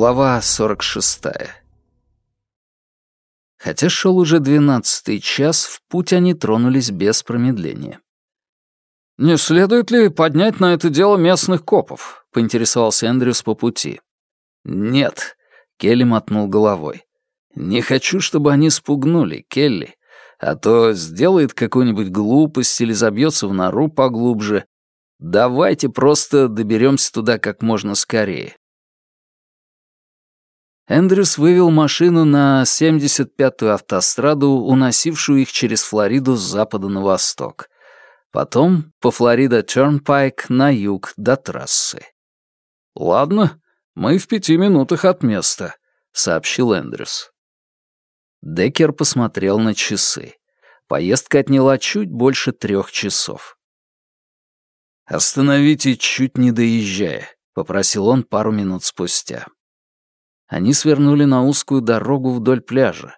Глава 46. Хотя шел уже двенадцатый час, в путь они тронулись без промедления. «Не следует ли поднять на это дело местных копов?» — поинтересовался Эндрюс по пути. «Нет», — Келли мотнул головой. «Не хочу, чтобы они спугнули, Келли, а то сделает какую-нибудь глупость или забьется в нору поглубже. Давайте просто доберемся туда как можно скорее. Эндрюс вывел машину на 75-ю автостраду, уносившую их через Флориду с запада на восток. Потом по Флорида Тернпайк на юг до трассы. «Ладно, мы в пяти минутах от места», — сообщил Эндрюс. Деккер посмотрел на часы. Поездка отняла чуть больше трех часов. «Остановите, чуть не доезжая», — попросил он пару минут спустя. Они свернули на узкую дорогу вдоль пляжа.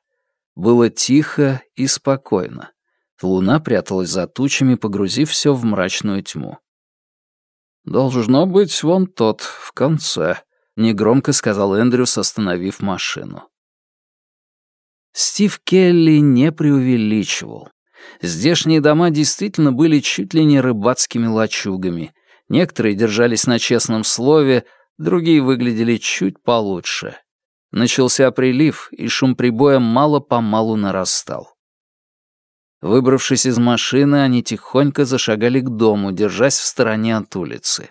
Было тихо и спокойно. Луна пряталась за тучами, погрузив все в мрачную тьму. «Должно быть вон тот, в конце», — негромко сказал Эндрюс, остановив машину. Стив Келли не преувеличивал. Здешние дома действительно были чуть ли не рыбацкими лачугами. Некоторые держались на честном слове, другие выглядели чуть получше. Начался прилив, и шум прибоя мало-помалу нарастал. Выбравшись из машины, они тихонько зашагали к дому, держась в стороне от улицы.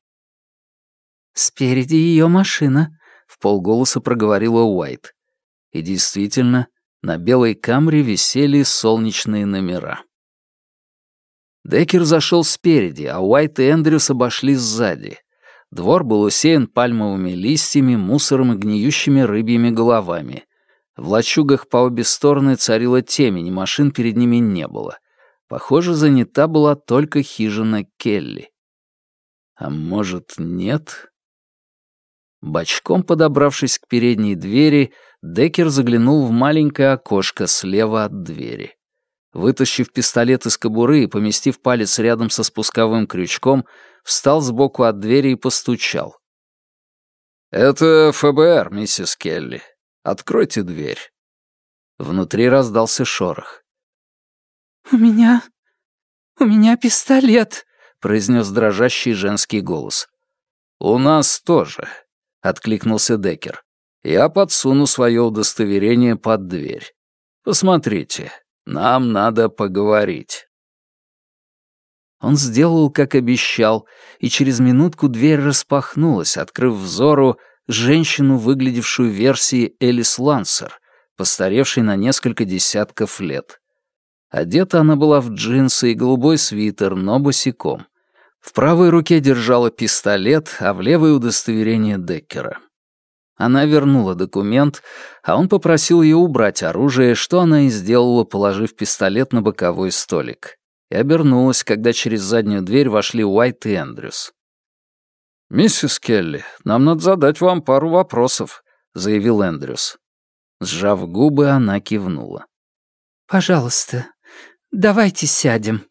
«Спереди ее машина», — в полголоса проговорила Уайт. И действительно, на белой камре висели солнечные номера. Деккер зашел спереди, а Уайт и Эндрюс обошли сзади. Двор был усеян пальмовыми листьями, мусором и гниющими рыбьими головами. В лачугах по обе стороны царила темень, машин перед ними не было. Похоже, занята была только хижина Келли. А может, нет? Бочком подобравшись к передней двери, Деккер заглянул в маленькое окошко слева от двери. Вытащив пистолет из кобуры и поместив палец рядом со спусковым крючком, встал сбоку от двери и постучал. «Это ФБР, миссис Келли. Откройте дверь». Внутри раздался шорох. «У меня... у меня пистолет», — произнес дрожащий женский голос. «У нас тоже», — откликнулся Деккер. «Я подсуну свое удостоверение под дверь. Посмотрите, нам надо поговорить». Он сделал, как обещал, и через минутку дверь распахнулась, открыв взору женщину, выглядевшую версией Элис Лансер, постаревшей на несколько десятков лет. Одета она была в джинсы и голубой свитер, но босиком. В правой руке держала пистолет, а в левой — удостоверение Деккера. Она вернула документ, а он попросил ее убрать оружие, что она и сделала, положив пистолет на боковой столик. И обернулась, когда через заднюю дверь вошли Уайт и Эндрюс. «Миссис Келли, нам надо задать вам пару вопросов», — заявил Эндрюс. Сжав губы, она кивнула. «Пожалуйста, давайте сядем»,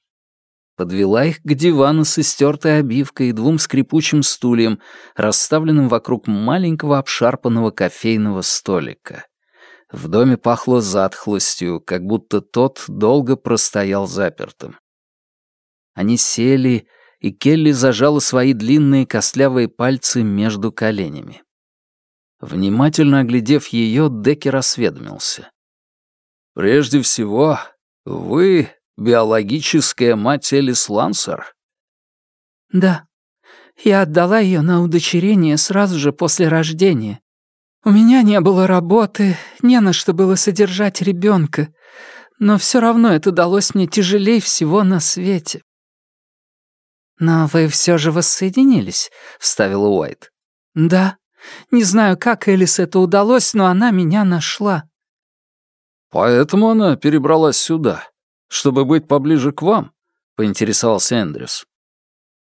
подвела их к дивану с истертой обивкой и двум скрипучим стульям, расставленным вокруг маленького обшарпанного кофейного столика. В доме пахло затхлостью, как будто тот долго простоял запертым. Они сели, и Келли зажала свои длинные костлявые пальцы между коленями. Внимательно оглядев ее, Деккер осведомился. «Прежде всего, вы биологическая мать Элис Лансер?» «Да. Я отдала ее на удочерение сразу же после рождения. У меня не было работы, не на что было содержать ребенка, но все равно это далось мне тяжелее всего на свете». «Но вы все же воссоединились», — вставила Уайт. «Да. Не знаю, как Элис это удалось, но она меня нашла». «Поэтому она перебралась сюда», чтобы быть поближе к вам?» — поинтересовался Эндрюс.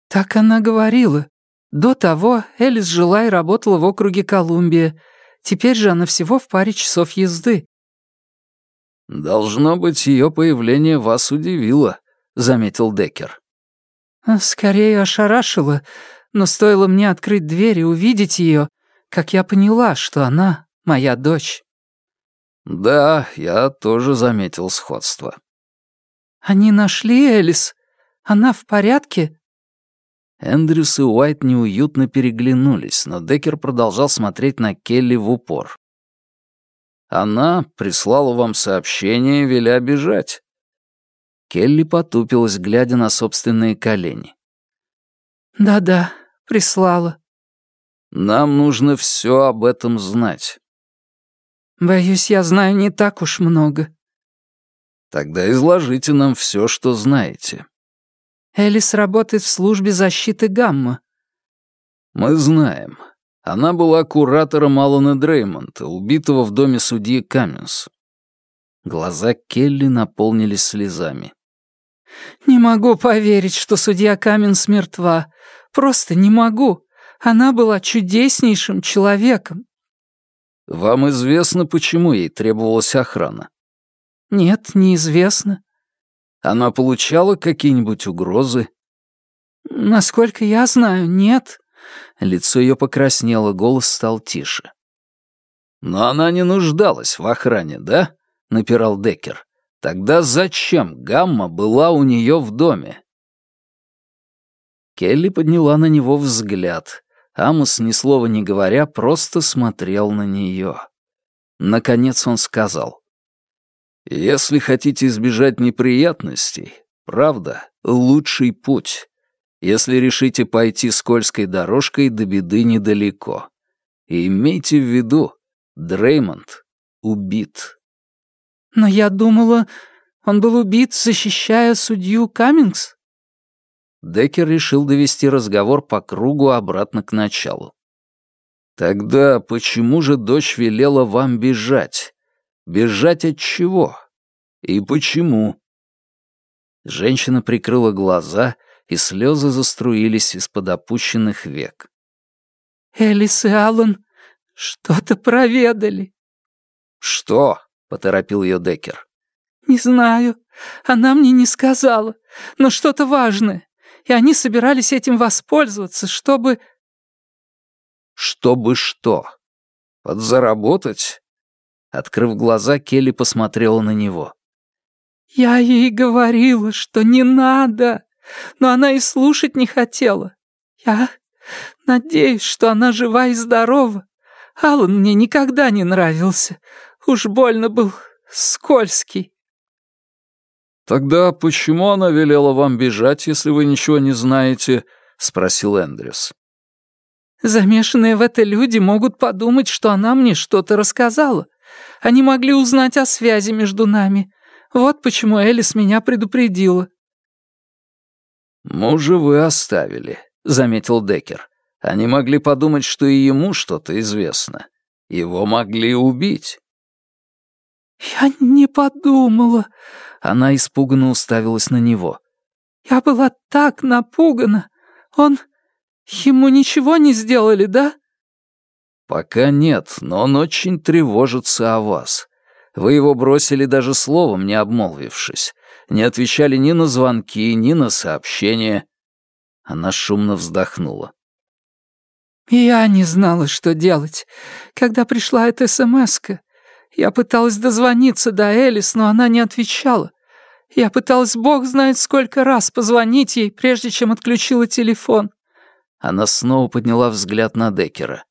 «Так она говорила. До того Элис жила и работала в округе Колумбия. Теперь же она всего в паре часов езды». «Должно быть, ее появление вас удивило», — заметил Деккер. «Скорее ошарашило, но стоило мне открыть дверь и увидеть ее, как я поняла, что она моя дочь». «Да, я тоже заметил сходство». «Они нашли Элис? Она в порядке?» Эндрюс и Уайт неуютно переглянулись, но Деккер продолжал смотреть на Келли в упор. «Она прислала вам сообщение, веля бежать». Келли потупилась, глядя на собственные колени. «Да-да, прислала». «Нам нужно все об этом знать». «Боюсь, я знаю не так уж много». «Тогда изложите нам все, что знаете». Элис работает в службе защиты Гамма. Мы знаем. Она была куратором Алана Дреймонта, убитого в доме судьи Каменс. Глаза Келли наполнились слезами. «Не могу поверить, что судья Каменс мертва. Просто не могу. Она была чудеснейшим человеком». «Вам известно, почему ей требовалась охрана?» «Нет, неизвестно. Она получала какие-нибудь угрозы? Насколько я знаю, нет. Лицо ее покраснело, голос стал тише. Но она не нуждалась в охране, да? напирал Деккер. Тогда зачем Гамма была у нее в доме? Келли подняла на него взгляд. Амос, ни слова не говоря, просто смотрел на нее. Наконец он сказал. Если хотите избежать неприятностей, правда — лучший путь. Если решите пойти скользкой дорожкой, до беды недалеко. И имейте в виду, Дреймонд убит. Но я думала, он был убит, защищая судью Каммингс. Деккер решил довести разговор по кругу обратно к началу. Тогда почему же дочь велела вам бежать? Бежать от чего? И почему? Женщина прикрыла глаза, и слезы заструились из-под опущенных век. «Элис и Аллан что-то проведали». «Что?» — поторопил ее Деккер. «Не знаю. Она мне не сказала. Но что-то важное. И они собирались этим воспользоваться, чтобы...» «Чтобы что? Подзаработать?» Открыв глаза, Келли посмотрела на него. «Я ей говорила, что не надо, но она и слушать не хотела. Я надеюсь, что она жива и здорова. Алан мне никогда не нравился. Уж больно был скользкий». «Тогда почему она велела вам бежать, если вы ничего не знаете?» — спросил Эндрюс. «Замешанные в это люди могут подумать, что она мне что-то рассказала. Они могли узнать о связи между нами. Вот почему Элис меня предупредила». «Мужа вы оставили», — заметил Деккер. «Они могли подумать, что и ему что-то известно. Его могли убить». «Я не подумала». Она испуганно уставилась на него. «Я была так напугана. Он... Ему ничего не сделали, да?» «Пока нет, но он очень тревожится о вас. Вы его бросили даже словом, не обмолвившись. Не отвечали ни на звонки, ни на сообщения». Она шумно вздохнула. «Я не знала, что делать. Когда пришла эта смс -ка, я пыталась дозвониться до Элис, но она не отвечала. Я пыталась, бог знает сколько раз, позвонить ей, прежде чем отключила телефон». Она снова подняла взгляд на Деккера.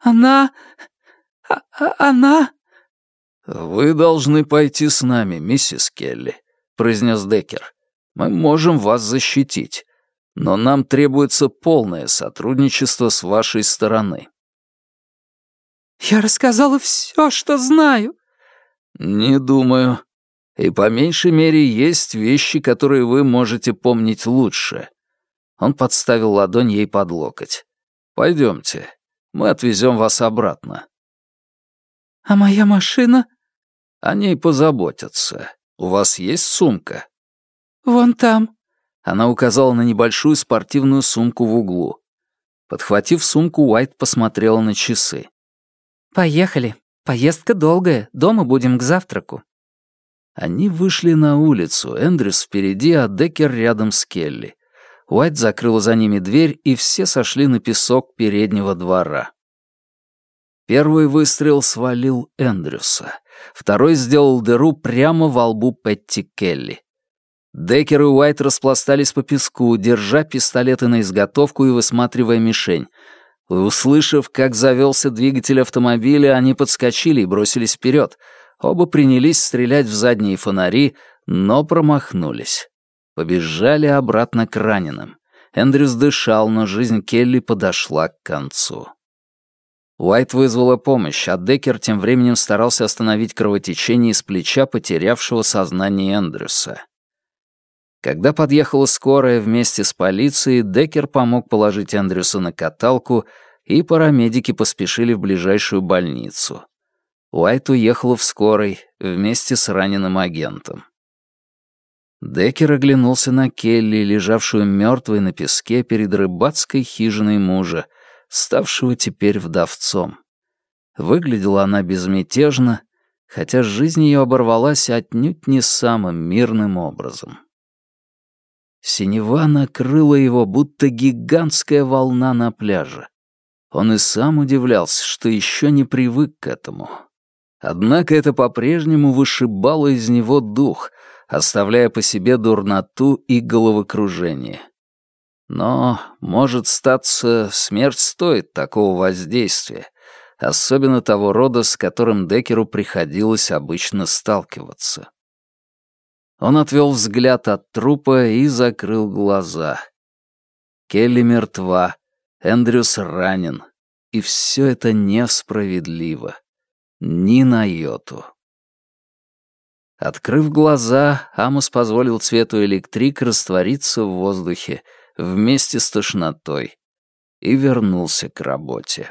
Она... А, а, она...» «Вы должны пойти с нами, миссис Келли», — произнес Деккер. «Мы можем вас защитить, но нам требуется полное сотрудничество с вашей стороны». «Я рассказала все, что знаю». «Не думаю. И по меньшей мере есть вещи, которые вы можете помнить лучше». Он подставил ладонь ей под локоть. «Пойдемте, мы отвезем вас обратно». «А моя машина?» «О ней позаботятся. У вас есть сумка?» «Вон там». Она указала на небольшую спортивную сумку в углу. Подхватив сумку, Уайт посмотрела на часы. «Поехали. Поездка долгая. Дома будем к завтраку». Они вышли на улицу, Эндрюс впереди, а Деккер рядом с Келли. Уайт закрыл за ними дверь, и все сошли на песок переднего двора. Первый выстрел свалил Эндрюса. Второй сделал дыру прямо во лбу Петти Келли. Деккер и Уайт распластались по песку, держа пистолеты на изготовку и высматривая мишень. Услышав, как завелся двигатель автомобиля, они подскочили и бросились вперед. Оба принялись стрелять в задние фонари, но промахнулись. Побежали обратно к раненым. Эндрюс дышал, но жизнь Келли подошла к концу. Уайт вызвала помощь, а Деккер тем временем старался остановить кровотечение из плеча потерявшего сознание Эндрюса. Когда подъехала скорая вместе с полицией, Деккер помог положить Эндрюса на каталку, и парамедики поспешили в ближайшую больницу. Уайт уехала в скорой вместе с раненым агентом. Деккер оглянулся на Келли, лежавшую мертвой на песке перед рыбацкой хижиной мужа, ставшего теперь вдовцом. Выглядела она безмятежно, хотя жизнь ее оборвалась отнюдь не самым мирным образом. Синева накрыла его, будто гигантская волна на пляже. Он и сам удивлялся, что еще не привык к этому. Однако это по-прежнему вышибало из него дух, оставляя по себе дурноту и головокружение. Но, может статься, смерть стоит такого воздействия, особенно того рода, с которым Декеру приходилось обычно сталкиваться. Он отвел взгляд от трупа и закрыл глаза. Келли мертва, Эндрюс ранен, и все это несправедливо. Ни на йоту. Открыв глаза, Амос позволил цвету электрик раствориться в воздухе, вместе с тошнотой и вернулся к работе.